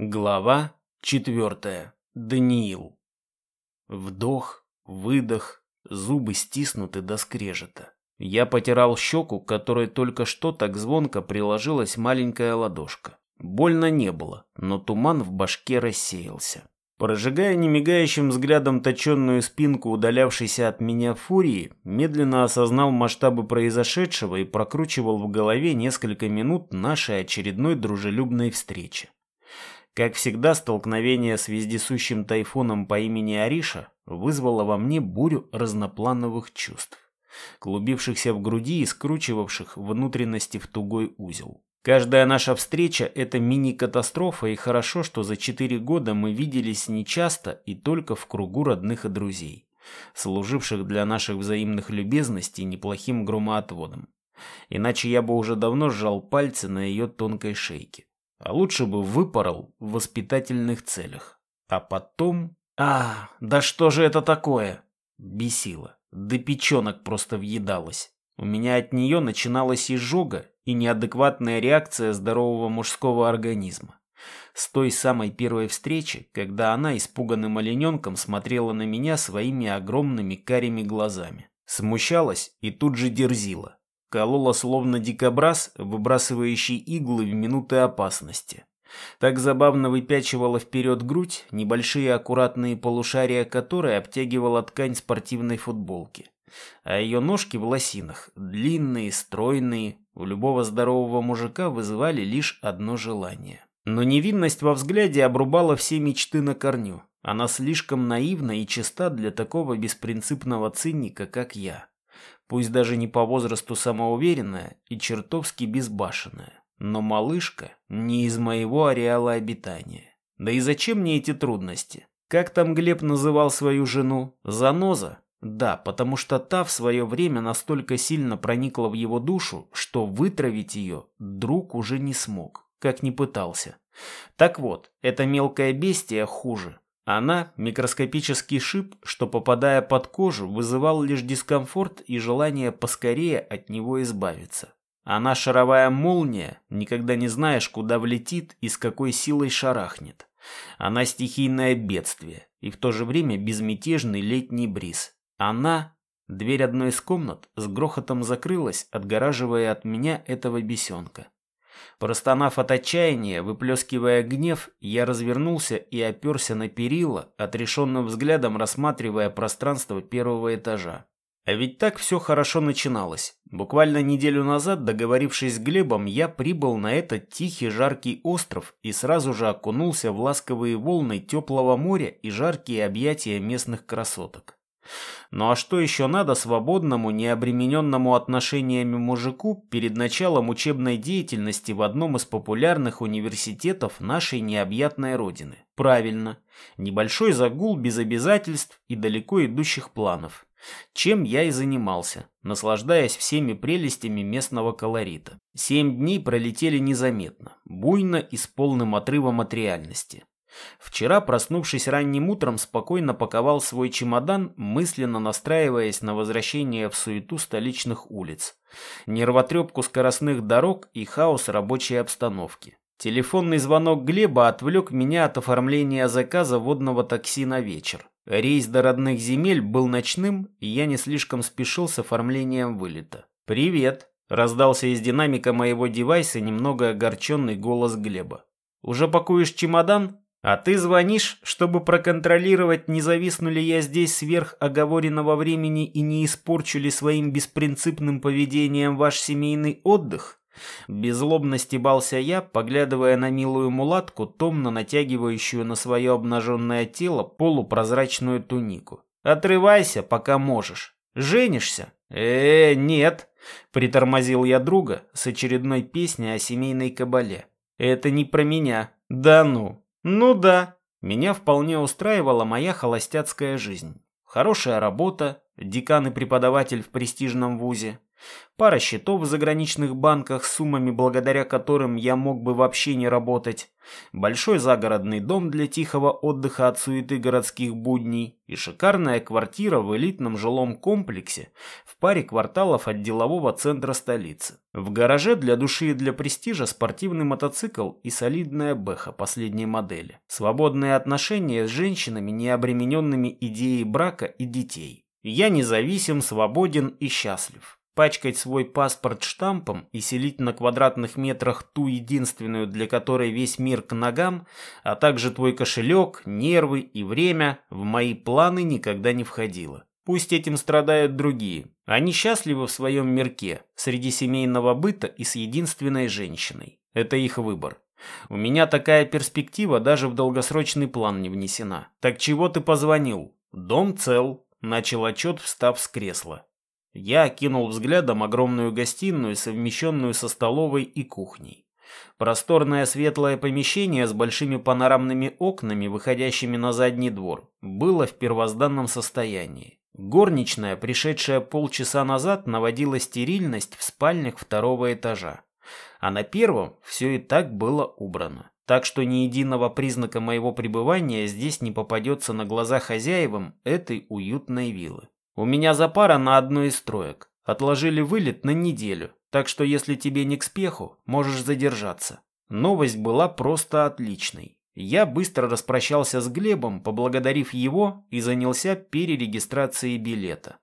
Глава четвертая. Даниил. Вдох, выдох, зубы стиснуты до скрежета. Я потирал щеку, которой только что так звонко приложилась маленькая ладошка. Больно не было, но туман в башке рассеялся. Прожигая немигающим взглядом точенную спинку удалявшейся от меня фурии, медленно осознал масштабы произошедшего и прокручивал в голове несколько минут нашей очередной дружелюбной встречи. Как всегда, столкновение с вездесущим тайфуном по имени Ариша вызвало во мне бурю разноплановых чувств, клубившихся в груди и скручивавших внутренности в тугой узел. Каждая наша встреча – это мини-катастрофа, и хорошо, что за четыре года мы виделись нечасто и только в кругу родных и друзей, служивших для наших взаимных любезностей неплохим громоотводом. Иначе я бы уже давно сжал пальцы на ее тонкой шейке а лучше бы выпорол в воспитательных целях. А потом... А, да что же это такое? Бесило. Да печенок просто въедалось. У меня от нее начиналась изжога и неадекватная реакция здорового мужского организма. С той самой первой встречи, когда она испуганным олененком смотрела на меня своими огромными карими глазами. Смущалась и тут же дерзила колола словно дикобраз, выбрасывающий иглы в минуты опасности. Так забавно выпячивала вперед грудь, небольшие аккуратные полушария которой обтягивала ткань спортивной футболки. А ее ножки в лосинах, длинные, стройные, у любого здорового мужика вызывали лишь одно желание. Но невинность во взгляде обрубала все мечты на корню. Она слишком наивна и чиста для такого беспринципного циника, как я пусть даже не по возрасту самоуверенная и чертовски безбашенная. Но малышка не из моего ареала обитания. Да и зачем мне эти трудности? Как там Глеб называл свою жену? Заноза? Да, потому что та в свое время настолько сильно проникла в его душу, что вытравить ее друг уже не смог, как ни пытался. Так вот, эта мелкая бестия хуже. Она – микроскопический шип, что, попадая под кожу, вызывал лишь дискомфорт и желание поскорее от него избавиться. Она шаровая молния, никогда не знаешь, куда влетит и с какой силой шарахнет. Она стихийное бедствие и в то же время безмятежный летний бриз. Она... Дверь одной из комнат с грохотом закрылась, отгораживая от меня этого бесенка. Простонав от отчаяния, выплескивая гнев, я развернулся и оперся на перила, отрешенным взглядом рассматривая пространство первого этажа. А ведь так все хорошо начиналось. Буквально неделю назад, договорившись с Глебом, я прибыл на этот тихий жаркий остров и сразу же окунулся в ласковые волны теплого моря и жаркие объятия местных красоток. Ну а что еще надо свободному, необремененному отношениями мужику перед началом учебной деятельности в одном из популярных университетов нашей необъятной родины? Правильно, небольшой загул без обязательств и далеко идущих планов. Чем я и занимался, наслаждаясь всеми прелестями местного колорита. Семь дней пролетели незаметно, буйно и с полным отрывом от реальности. Вчера, проснувшись ранним утром, спокойно паковал свой чемодан, мысленно настраиваясь на возвращение в суету столичных улиц, нервотрепку скоростных дорог и хаос рабочей обстановки. Телефонный звонок Глеба отвлек меня от оформления заказа водного такси на вечер. Рейс до родных земель был ночным, и я не слишком спешил с оформлением вылета. «Привет!» – раздался из динамика моего девайса немного огорченный голос Глеба. «Уже пакуешь чемодан?» А ты звонишь, чтобы проконтролировать, не зависну ли я здесь сверх оговоренного времени и не испорчу ли своим беспринципным поведением ваш семейный отдых? Безлобно стебался я, поглядывая на милую мулатку, томно натягивающую на свое обнаженное тело полупрозрачную тунику. «Отрывайся, пока можешь. Женишься?» «Э, нет», — притормозил я друга с очередной песней о семейной кабале. «Это не про меня». «Да ну, ну да, меня вполне устраивала моя холостяцкая жизнь. Хорошая работа, декан и преподаватель в престижном вузе, пара счетов в заграничных банках суммами, благодаря которым я мог бы вообще не работать, большой загородный дом для тихого отдыха от суеты городских будней и шикарная квартира в элитном жилом комплексе в паре кварталов от делового центра столицы. В гараже для души и для престижа спортивный мотоцикл и солидная бэха последней модели. Свободные отношения с женщинами, не обремененными идеей брака и детей. Я независим, свободен и счастлив. Пачкать свой паспорт штампом и селить на квадратных метрах ту единственную, для которой весь мир к ногам, а также твой кошелек, нервы и время в мои планы никогда не входило. Пусть этим страдают другие. Они счастливы в своем мирке, среди семейного быта и с единственной женщиной. Это их выбор. У меня такая перспектива даже в долгосрочный план не внесена. Так чего ты позвонил? Дом цел. Начал отчет, встав с кресла. Я окинул взглядом огромную гостиную, совмещенную со столовой и кухней. Просторное светлое помещение с большими панорамными окнами, выходящими на задний двор, было в первозданном состоянии. Горничная, пришедшая полчаса назад, наводила стерильность в спальнях второго этажа. А на первом все и так было убрано. Так что ни единого признака моего пребывания здесь не попадется на глаза хозяевам этой уютной виллы. У меня запара на одной из строек. Отложили вылет на неделю, так что если тебе не к спеху, можешь задержаться. Новость была просто отличной. Я быстро распрощался с Глебом, поблагодарив его и занялся перерегистрацией билета.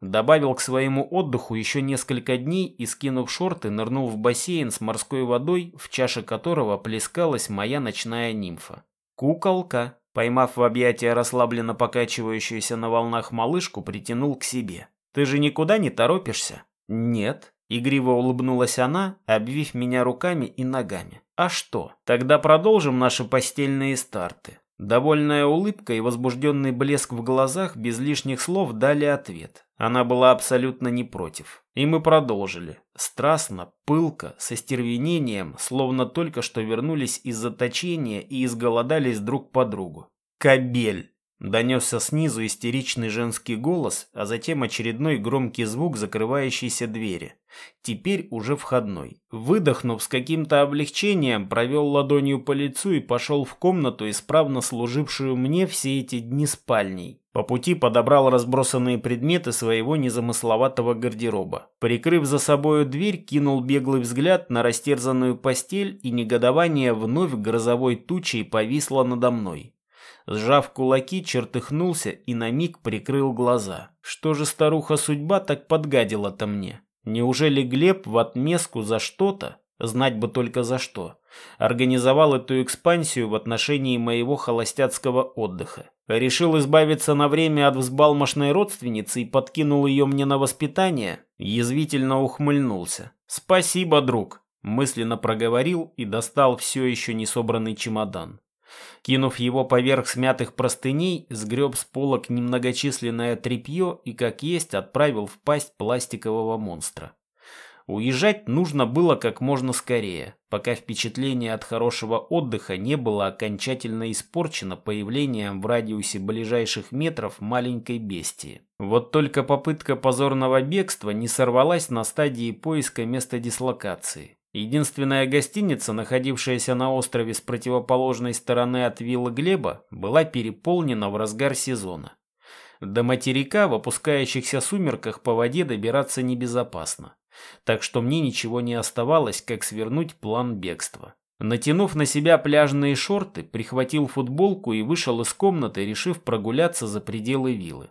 Добавил к своему отдыху еще несколько дней и, скинув шорты, нырнул в бассейн с морской водой, в чаше которого плескалась моя ночная нимфа. Куколка. Поймав в объятия расслабленно покачивающуюся на волнах малышку, притянул к себе. «Ты же никуда не торопишься?» «Нет», — игриво улыбнулась она, обвив меня руками и ногами. «А что? Тогда продолжим наши постельные старты». Довольная улыбка и возбужденный блеск в глазах без лишних слов дали ответ. Она была абсолютно не против. И мы продолжили. Страстно, пылко, со стервенением, словно только что вернулись из заточения и изголодались друг по другу. «Кобель!» Донесся снизу истеричный женский голос, а затем очередной громкий звук закрывающейся двери. Теперь уже входной. Выдохнув с каким-то облегчением, провел ладонью по лицу и пошел в комнату, исправно служившую мне все эти дни спальней. По пути подобрал разбросанные предметы своего незамысловатого гардероба. Прикрыв за собою дверь, кинул беглый взгляд на растерзанную постель, и негодование вновь грозовой тучей повисло надо мной. Сжав кулаки, чертыхнулся и на миг прикрыл глаза. Что же старуха-судьба так подгадила-то мне? Неужели Глеб в отместку за что-то, знать бы только за что, организовал эту экспансию в отношении моего холостяцкого отдыха? Решил избавиться на время от взбалмошной родственницы и подкинул ее мне на воспитание? Язвительно ухмыльнулся. «Спасибо, друг!» мысленно проговорил и достал все еще не собранный чемодан. Кинув его поверх смятых простыней, сгреб с полок немногочисленное тряпье и, как есть, отправил в пасть пластикового монстра. Уезжать нужно было как можно скорее, пока впечатление от хорошего отдыха не было окончательно испорчено появлением в радиусе ближайших метров маленькой бестии. Вот только попытка позорного бегства не сорвалась на стадии поиска места дислокации. Единственная гостиница, находившаяся на острове с противоположной стороны от виллы Глеба, была переполнена в разгар сезона. До материка в опускающихся сумерках по воде добираться небезопасно, так что мне ничего не оставалось, как свернуть план бегства. Натянув на себя пляжные шорты, прихватил футболку и вышел из комнаты, решив прогуляться за пределы виллы.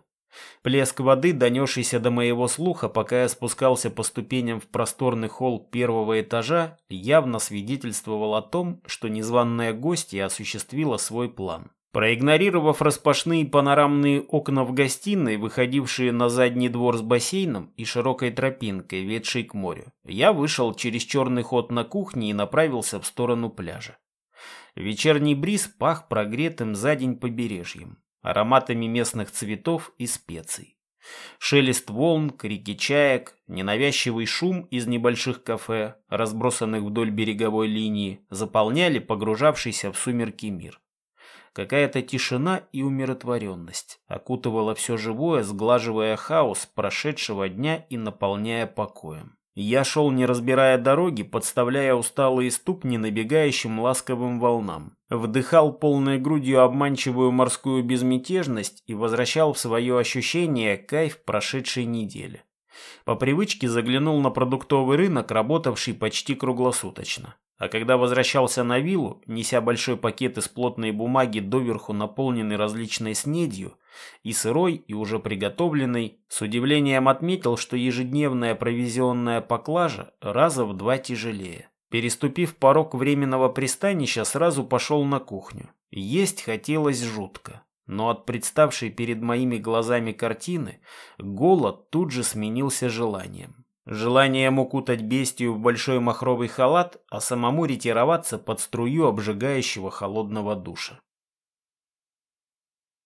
Плеск воды, донесшийся до моего слуха, пока я спускался по ступеням в просторный холл первого этажа, явно свидетельствовал о том, что незваная гостья осуществила свой план. Проигнорировав распашные панорамные окна в гостиной, выходившие на задний двор с бассейном и широкой тропинкой, ведшей к морю, я вышел через черный ход на кухне и направился в сторону пляжа. Вечерний бриз пах прогретым за день побережьем ароматами местных цветов и специй. Шелест волн, крики чаек, ненавязчивый шум из небольших кафе, разбросанных вдоль береговой линии, заполняли погружавшийся в сумерки мир. Какая-то тишина и умиротворенность окутывала все живое, сглаживая хаос прошедшего дня и наполняя покоем. Я шел, не разбирая дороги, подставляя усталые ступни набегающим ласковым волнам. Вдыхал полной грудью обманчивую морскую безмятежность и возвращал в свое ощущение кайф прошедшей недели. По привычке заглянул на продуктовый рынок, работавший почти круглосуточно. А когда возвращался на виллу, неся большой пакет из плотной бумаги, доверху наполненный различной снедью, и сырой, и уже приготовленной, с удивлением отметил, что ежедневная провизионная поклажа раза в два тяжелее. Переступив порог временного пристанища, сразу пошел на кухню. Есть хотелось жутко. Но от представшей перед моими глазами картины голод тут же сменился желанием. Желанием укутать бестию в большой махровый халат, а самому ретироваться под струю обжигающего холодного душа.